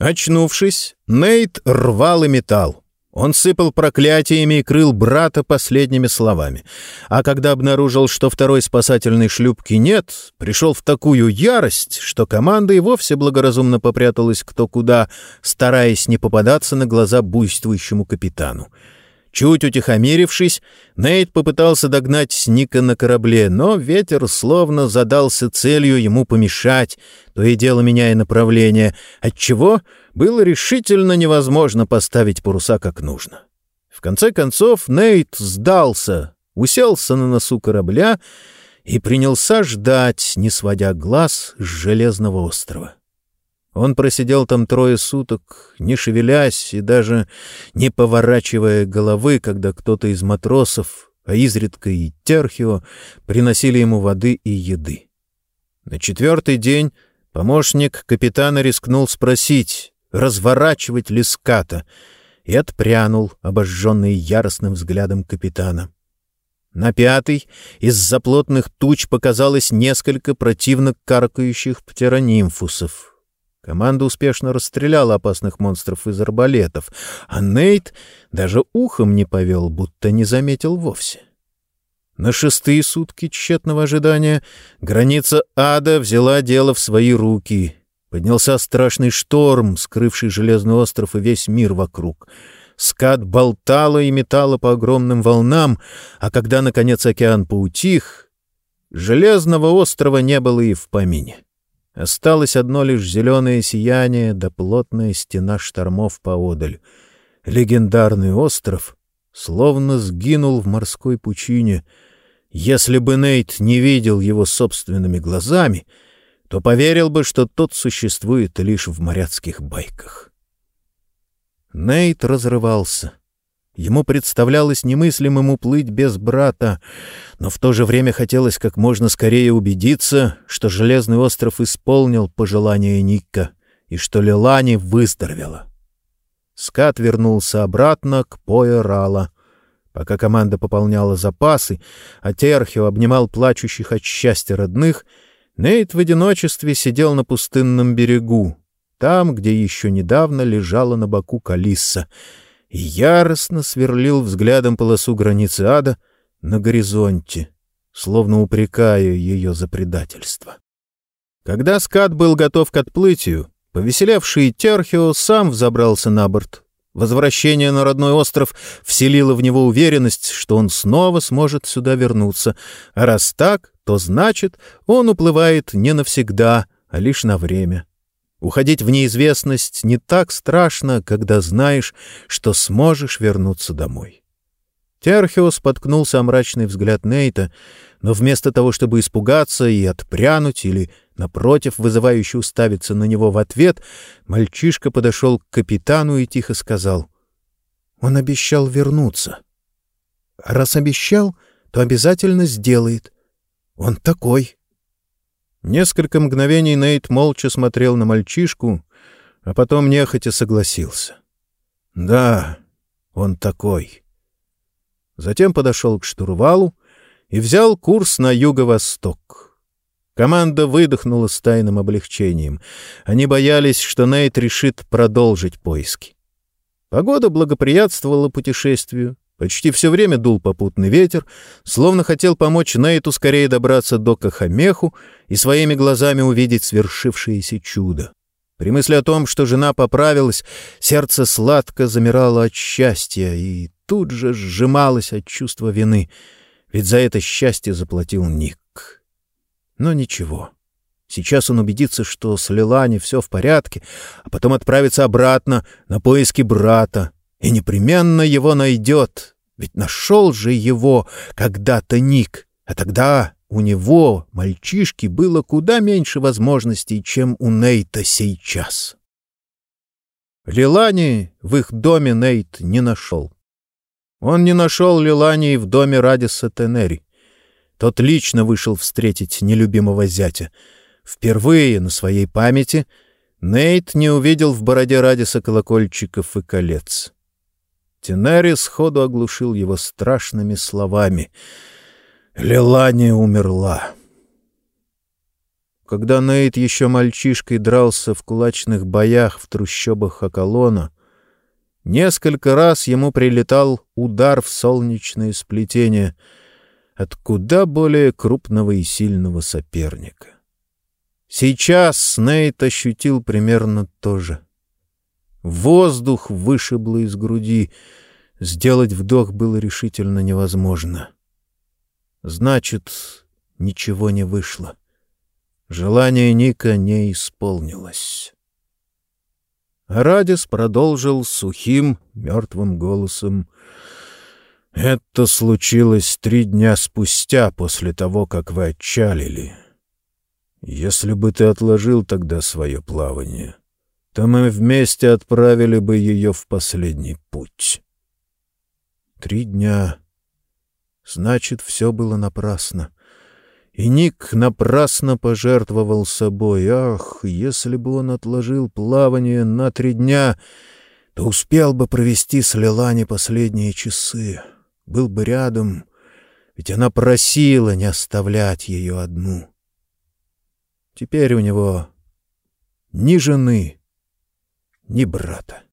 Очнувшись, Нейт рвал и металл. Он сыпал проклятиями и крыл брата последними словами. А когда обнаружил, что второй спасательной шлюпки нет, пришел в такую ярость, что команда и вовсе благоразумно попряталась кто куда, стараясь не попадаться на глаза буйствующему капитану. Чуть утихомирившись, Нейт попытался догнать Ника на корабле, но ветер словно задался целью ему помешать, то и дело меняя направление, отчего было решительно невозможно поставить паруса как нужно. В конце концов Нейт сдался, уселся на носу корабля и принялся ждать, не сводя глаз с Железного острова. Он просидел там трое суток, не шевелясь и даже не поворачивая головы, когда кто-то из матросов, а изредка и Терхио, приносили ему воды и еды. На четвертый день помощник капитана рискнул спросить, разворачивать ли ската, и отпрянул, обожженный яростным взглядом капитана. На пятый из-за плотных туч показалось несколько противно каркающих птеронимфусов — Команда успешно расстреляла опасных монстров из арбалетов, а Нейт даже ухом не повел, будто не заметил вовсе. На шестые сутки тщетного ожидания граница ада взяла дело в свои руки. Поднялся страшный шторм, скрывший Железный остров и весь мир вокруг. Скат болтала и метала по огромным волнам, а когда, наконец, океан поутих, Железного острова не было и в помине. Осталось одно лишь зеленое сияние да плотная стена штормов поодаль. Легендарный остров словно сгинул в морской пучине. Если бы Нейт не видел его собственными глазами, то поверил бы, что тот существует лишь в моряцких байках. Нейт разрывался. Ему представлялось немыслимым уплыть без брата, но в то же время хотелось как можно скорее убедиться, что Железный остров исполнил пожелание Ника и что Лилани выздоровела. Скат вернулся обратно к Пойерала. Пока команда пополняла запасы, а Терхио обнимал плачущих от счастья родных, Нейт в одиночестве сидел на пустынном берегу, там, где еще недавно лежала на боку Калисса — и яростно сверлил взглядом полосу границы ада на горизонте, словно упрекая ее за предательство. Когда скат был готов к отплытию, повеселевший Терхио сам взобрался на борт. Возвращение на родной остров вселило в него уверенность, что он снова сможет сюда вернуться, а раз так, то значит, он уплывает не навсегда, а лишь на время. Уходить в неизвестность не так страшно, когда знаешь, что сможешь вернуться домой. Терхио споткнулся о мрачный взгляд Нейта, но вместо того, чтобы испугаться и отпрянуть или, напротив, вызывающе уставиться на него в ответ, мальчишка подошел к капитану и тихо сказал. «Он обещал вернуться. раз обещал, то обязательно сделает. Он такой». Несколько мгновений Нейт молча смотрел на мальчишку, а потом нехотя согласился. «Да, он такой». Затем подошел к штурвалу и взял курс на юго-восток. Команда выдохнула с тайным облегчением. Они боялись, что Нейт решит продолжить поиски. Погода благоприятствовала путешествию. Почти все время дул попутный ветер, словно хотел помочь Нейту скорее добраться до Кахамеху и своими глазами увидеть свершившееся чудо. При мысли о том, что жена поправилась, сердце сладко замирало от счастья и тут же сжималось от чувства вины, ведь за это счастье заплатил Ник. Но ничего. Сейчас он убедится, что с Лилани все в порядке, а потом отправится обратно на поиски брата, и непременно его найдет, ведь нашел же его когда-то Ник, а тогда у него, мальчишки, было куда меньше возможностей, чем у Нейта сейчас. Лилани в их доме Нейт не нашел. Он не нашел Лилани в доме Радиса Тенери. Тот лично вышел встретить нелюбимого зятя. Впервые на своей памяти Нейт не увидел в бороде Радиса колокольчиков и колец. Тенери сходу оглушил его страшными словами. «Лелания умерла». когда Нейт еще мальчишкой дрался в кулачных боях в трущобах Хакалона, несколько раз ему прилетал удар в солнечное сплетение от куда более крупного и сильного соперника. Сейчас Нейт ощутил примерно то же. Воздух вышибло из груди. Сделать вдох было решительно невозможно. Значит, ничего не вышло. Желание Ника не исполнилось. Радис продолжил сухим, мертвым голосом. «Это случилось три дня спустя после того, как вы отчалили. Если бы ты отложил тогда свое плавание, то мы вместе отправили бы ее в последний путь. Три дня. Значит, все было напрасно. И Ник напрасно пожертвовал собой. Ах, если бы он отложил плавание на три дня, то успел бы провести с Лилани последние часы. Был бы рядом, ведь она просила не оставлять ее одну. Теперь у него ни жены, ни брата.